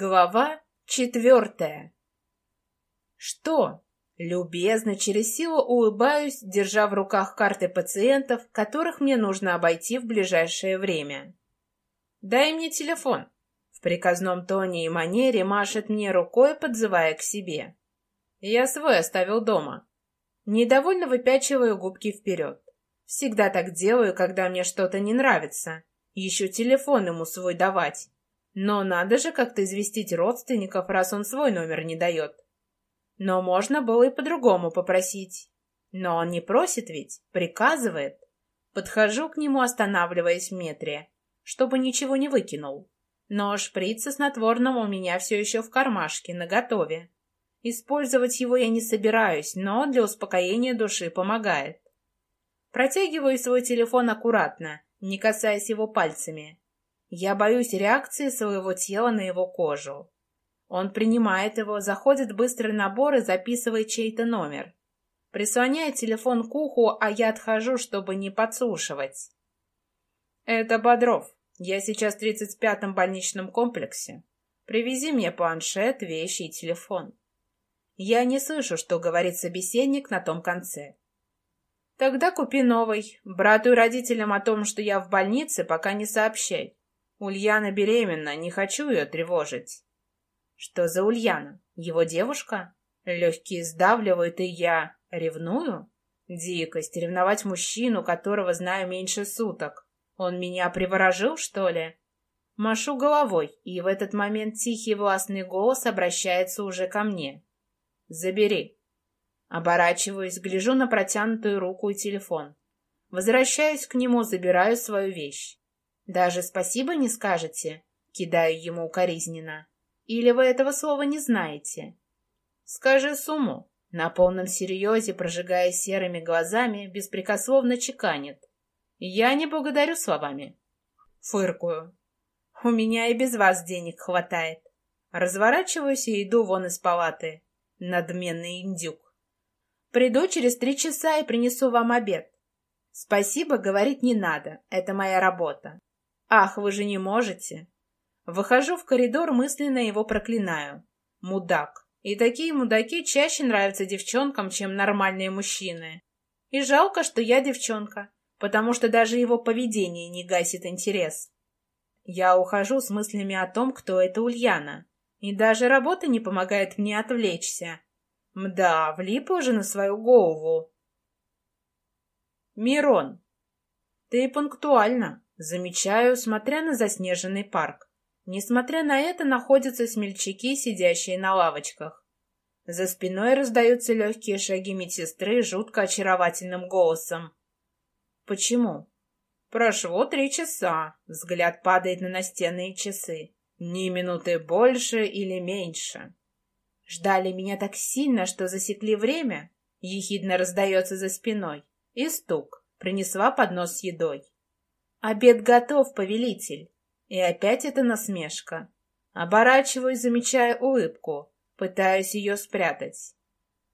Глава четвертая. Что? Любезно, через силу улыбаюсь, держа в руках карты пациентов, которых мне нужно обойти в ближайшее время. «Дай мне телефон», — в приказном тоне и манере машет мне рукой, подзывая к себе. Я свой оставил дома. Недовольно выпячиваю губки вперед. Всегда так делаю, когда мне что-то не нравится. Еще телефон ему свой давать. Но надо же как-то известить родственников, раз он свой номер не дает. Но можно было и по-другому попросить. Но он не просит ведь, приказывает. Подхожу к нему, останавливаясь в метре, чтобы ничего не выкинул. Но шприц со снотворным у меня все еще в кармашке, наготове. Использовать его я не собираюсь, но для успокоения души помогает. Протягиваю свой телефон аккуратно, не касаясь его пальцами. Я боюсь реакции своего тела на его кожу. Он принимает его, заходит в быстрый набор и записывает чей-то номер. Прислоняет телефон к уху, а я отхожу, чтобы не подслушивать. «Это Бодров. Я сейчас в 35-м больничном комплексе. Привези мне планшет, вещи и телефон». Я не слышу, что говорит собеседник на том конце. «Тогда купи новый. Брату и родителям о том, что я в больнице, пока не сообщай. Ульяна беременна, не хочу ее тревожить. Что за Ульяна? Его девушка? Легкие сдавливают, и я ревную? Дикость, ревновать мужчину, которого знаю меньше суток. Он меня приворожил, что ли? Машу головой, и в этот момент тихий властный голос обращается уже ко мне. «Забери». Оборачиваюсь, гляжу на протянутую руку и телефон. Возвращаюсь к нему, забираю свою вещь. «Даже спасибо не скажете?» — кидаю ему укоризненно. «Или вы этого слова не знаете?» «Скажи сумму», — на полном серьезе, прожигая серыми глазами, беспрекословно чеканит. «Я не благодарю словами». Фыркую. «У меня и без вас денег хватает». Разворачиваюсь и иду вон из палаты. Надменный индюк. «Приду через три часа и принесу вам обед». «Спасибо говорить не надо, это моя работа. «Ах, вы же не можете!» Выхожу в коридор, мысленно его проклинаю. Мудак. И такие мудаки чаще нравятся девчонкам, чем нормальные мужчины. И жалко, что я девчонка, потому что даже его поведение не гасит интерес. Я ухожу с мыслями о том, кто это Ульяна. И даже работа не помогает мне отвлечься. Мда, влип уже на свою голову. Мирон, ты пунктуальна. Замечаю, смотря на заснеженный парк. Несмотря на это, находятся смельчаки, сидящие на лавочках. За спиной раздаются легкие шаги медсестры жутко очаровательным голосом. «Почему?» «Прошло три часа». Взгляд падает на настенные часы. «Ни минуты больше или меньше». «Ждали меня так сильно, что засекли время?» Ехидно раздается за спиной. И стук. Принесла поднос с едой. «Обед готов, повелитель!» И опять эта насмешка. Оборачиваюсь, замечая улыбку, пытаюсь ее спрятать.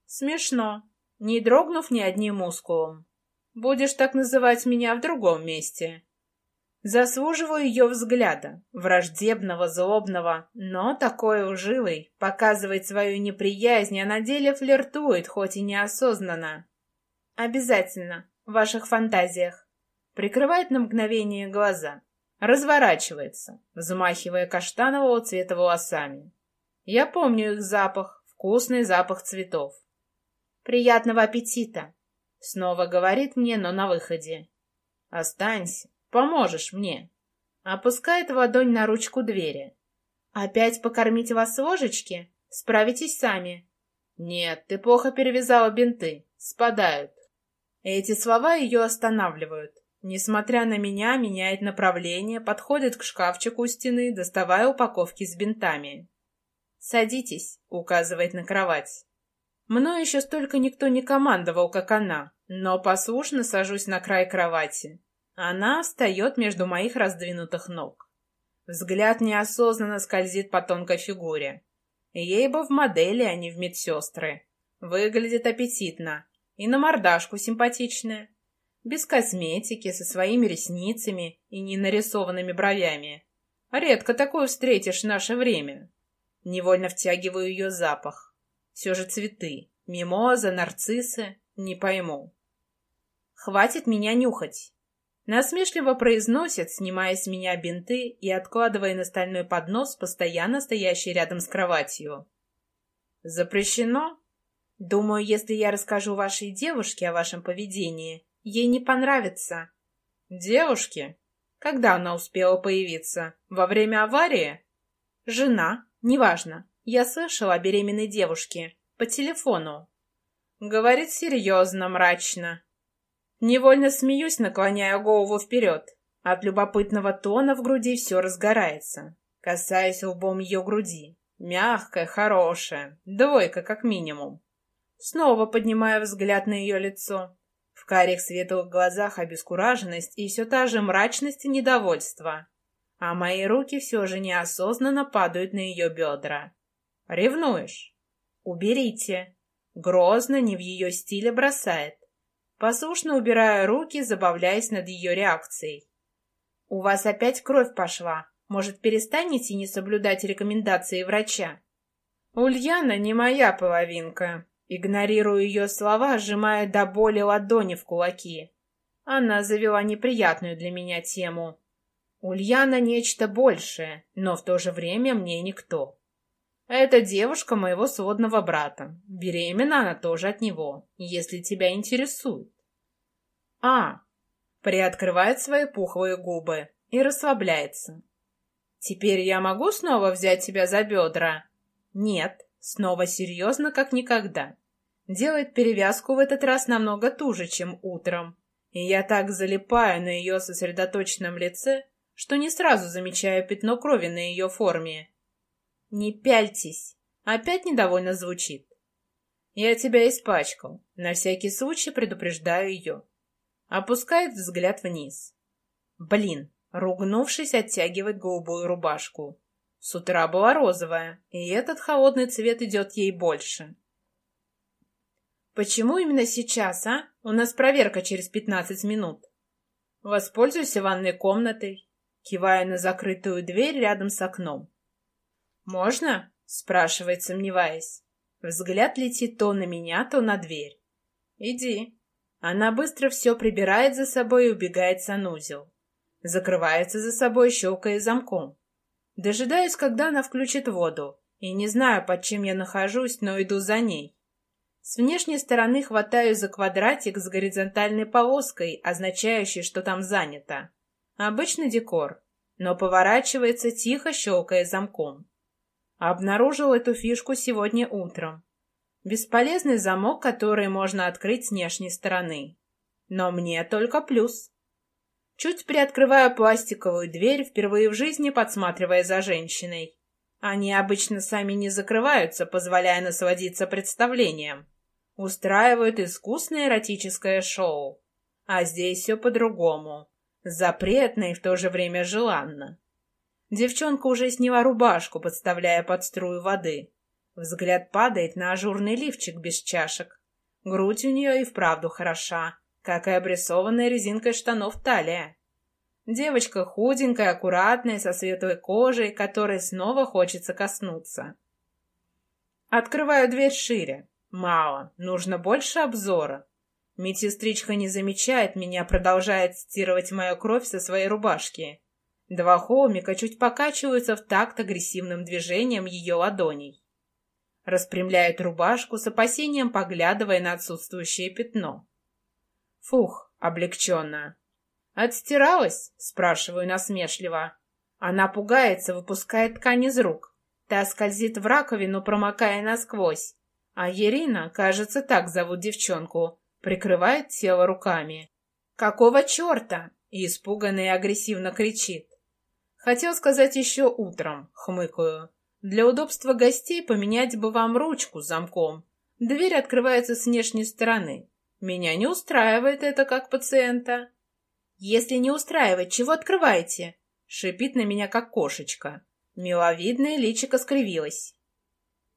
Смешно, не дрогнув ни одним мускулом. Будешь так называть меня в другом месте. Заслуживаю ее взгляда, враждебного, злобного, но такой лживый, показывает свою неприязнь, а на деле флиртует, хоть и неосознанно. Обязательно, в ваших фантазиях прикрывает на мгновение глаза, разворачивается, взмахивая каштанового цвета волосами. Я помню их запах, вкусный запах цветов. «Приятного аппетита!» Снова говорит мне, но на выходе. «Останься, поможешь мне!» Опускает ладонь на ручку двери. «Опять покормить вас ложечки? Справитесь сами». «Нет, ты плохо перевязала бинты. Спадают». Эти слова ее останавливают. Несмотря на меня, меняет направление, подходит к шкафчику у стены, доставая упаковки с бинтами. «Садитесь», — указывает на кровать. Мною еще столько никто не командовал, как она, но послушно сажусь на край кровати. Она встает между моих раздвинутых ног. Взгляд неосознанно скользит по тонкой фигуре. Ей бы в модели, а не в медсестры. Выглядит аппетитно. И на мордашку симпатичная без косметики, со своими ресницами и не нарисованными бровями. Редко такое встретишь в наше время. Невольно втягиваю ее запах. Все же цветы. Мимоза, нарциссы. Не пойму. Хватит меня нюхать. Насмешливо произносит, снимая с меня бинты и откладывая на стальной поднос, постоянно стоящий рядом с кроватью. Запрещено? Думаю, если я расскажу вашей девушке о вашем поведении, ей не понравится. Девушке? Когда она успела появиться? Во время аварии? Жена? Неважно. Я слышала о беременной девушке. По телефону. Говорит серьезно, мрачно. Невольно смеюсь, наклоняя голову вперед. От любопытного тона в груди все разгорается. Касаясь лбом ее груди. Мягкая, хорошая. Двойка, как минимум. Снова поднимаю взгляд на ее лицо. В карих светлых глазах обескураженность и все та же мрачность и недовольство. А мои руки все же неосознанно падают на ее бедра. Ревнуешь? Уберите. Грозно, не в ее стиле бросает. Послушно убираю руки, забавляясь над ее реакцией. «У вас опять кровь пошла. Может, перестанете не соблюдать рекомендации врача?» «Ульяна не моя половинка», Игнорирую ее слова, сжимая до боли ладони в кулаки. Она завела неприятную для меня тему. Ульяна нечто большее, но в то же время мне никто. Это девушка моего сводного брата. Беременна она тоже от него, если тебя интересует. А, приоткрывает свои пухлые губы и расслабляется. Теперь я могу снова взять тебя за бедра? Нет. Снова серьезно, как никогда. Делает перевязку в этот раз намного туже, чем утром. И я так залипаю на ее сосредоточенном лице, что не сразу замечаю пятно крови на ее форме. «Не пяльтесь!» Опять недовольно звучит. «Я тебя испачкал. На всякий случай предупреждаю ее». Опускает взгляд вниз. Блин, ругнувшись, оттягивает голубую рубашку. С утра была розовая, и этот холодный цвет идет ей больше. Почему именно сейчас, а? У нас проверка через пятнадцать минут. Воспользуйся ванной комнатой, кивая на закрытую дверь рядом с окном. «Можно?» — спрашивает, сомневаясь. Взгляд летит то на меня, то на дверь. «Иди». Она быстро все прибирает за собой и убегает в санузел. Закрывается за собой, щелкая замком. Дожидаюсь, когда она включит воду, и не знаю, под чем я нахожусь, но иду за ней. С внешней стороны хватаю за квадратик с горизонтальной полоской, означающей, что там занято. Обычный декор, но поворачивается тихо, щелкая замком. Обнаружил эту фишку сегодня утром. Бесполезный замок, который можно открыть с внешней стороны. Но мне только плюс. Чуть приоткрываю пластиковую дверь, впервые в жизни подсматривая за женщиной. Они обычно сами не закрываются, позволяя насладиться представлением. Устраивают искусное эротическое шоу. А здесь все по-другому. Запретно и в то же время желанно. Девчонка уже сняла рубашку, подставляя под струю воды. Взгляд падает на ажурный лифчик без чашек. Грудь у нее и вправду хороша, как и обрисованная резинкой штанов талия. Девочка худенькая, аккуратная, со светлой кожей, которой снова хочется коснуться. Открываю дверь шире. Мало, нужно больше обзора. Медсестричка не замечает меня, продолжает стирывать мою кровь со своей рубашки. Два холмика чуть покачиваются в такт агрессивным движением ее ладоней. Распрямляет рубашку с опасением, поглядывая на отсутствующее пятно. Фух, облегченно. «Отстиралась?» — спрашиваю насмешливо. Она пугается, выпускает ткань из рук. Та скользит в раковину, промокая насквозь. А Ирина, кажется, так зовут девчонку, прикрывает тело руками. «Какого черта?» — и испуганно и агрессивно кричит. Хотел сказать еще утром, хмыкаю. Для удобства гостей поменять бы вам ручку с замком. Дверь открывается с внешней стороны. Меня не устраивает это как пациента. Если не устраивает, чего открываете? Шипит на меня, как кошечка. Миловидное личико скривилось.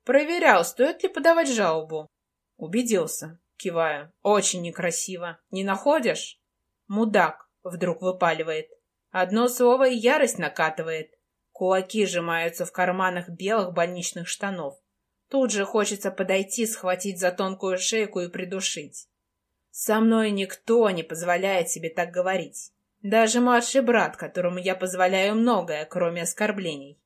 Проверял, стоит ли подавать жалобу. Убедился. Киваю. Очень некрасиво. Не находишь? Мудак. Вдруг выпаливает. Одно слово и ярость накатывает. Кулаки сжимаются в карманах белых больничных штанов. Тут же хочется подойти, схватить за тонкую шейку и придушить. Со мной никто не позволяет себе так говорить. Даже младший брат, которому я позволяю многое, кроме оскорблений.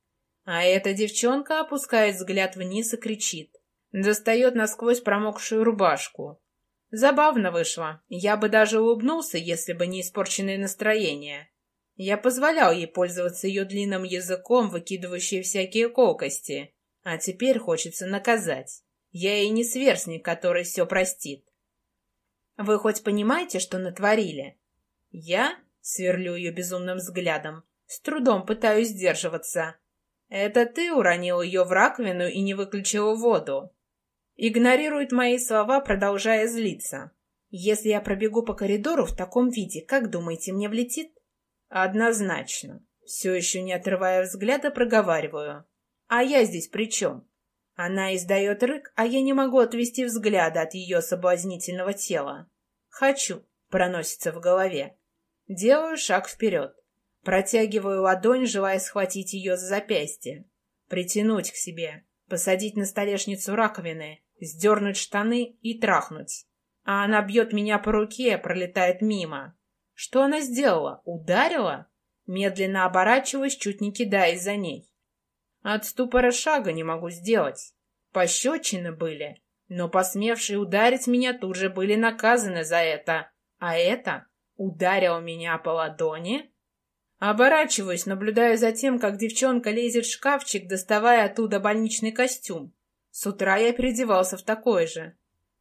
А эта девчонка опускает взгляд вниз и кричит. Достает насквозь промокшую рубашку. Забавно вышло. Я бы даже улыбнулся, если бы не испорченное настроение. Я позволял ей пользоваться ее длинным языком, выкидывающей всякие колкости. А теперь хочется наказать. Я ей не сверстник, который все простит. Вы хоть понимаете, что натворили? Я сверлю ее безумным взглядом. С трудом пытаюсь сдерживаться. Это ты уронил ее в раковину и не выключил воду. Игнорирует мои слова, продолжая злиться. Если я пробегу по коридору в таком виде, как думаете, мне влетит? Однозначно. Все еще не отрывая взгляда, проговариваю. А я здесь при чем? Она издает рык, а я не могу отвести взгляда от ее соблазнительного тела. «Хочу», — проносится в голове. Делаю шаг вперед. Протягиваю ладонь, желая схватить ее за запястье. Притянуть к себе, посадить на столешницу раковины, сдернуть штаны и трахнуть. А она бьет меня по руке, пролетает мимо. Что она сделала? Ударила? Медленно оборачиваюсь, чуть не кидаясь за ней. От ступора шага не могу сделать. Пощечины были, но посмевшие ударить меня тут же были наказаны за это. А это ударил меня по ладони. Оборачиваюсь, наблюдая за тем, как девчонка лезет в шкафчик, доставая оттуда больничный костюм. С утра я переодевался в такой же.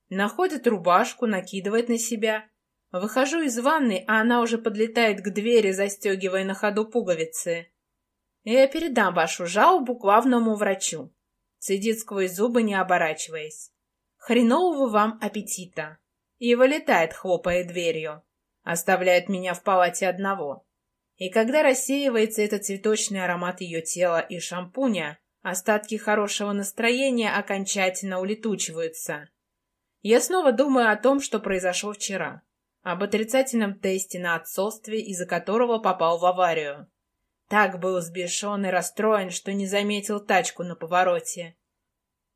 Находит рубашку, накидывает на себя. Выхожу из ванной, а она уже подлетает к двери, застегивая на ходу пуговицы. Я передам вашу жалобу главному врачу. Цедит сквозь зубы, не оборачиваясь. Хренового вам аппетита. И вылетает, хлопая дверью. Оставляет меня в палате одного. И когда рассеивается этот цветочный аромат ее тела и шампуня, остатки хорошего настроения окончательно улетучиваются. Я снова думаю о том, что произошло вчера об отрицательном тесте на отцовстве, из-за которого попал в аварию. Так был сбешен и расстроен, что не заметил тачку на повороте.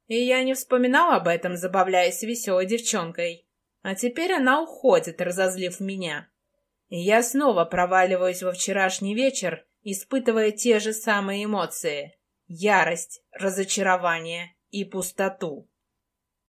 И я не вспоминал об этом, забавляясь веселой девчонкой. А теперь она уходит, разозлив меня. И я снова проваливаюсь во вчерашний вечер, испытывая те же самые эмоции — ярость, разочарование и пустоту.